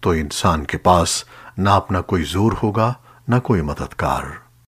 تو انسان کے پاس نہ اپنا کوئی زور ہوگا نہ کوئی مددگار۔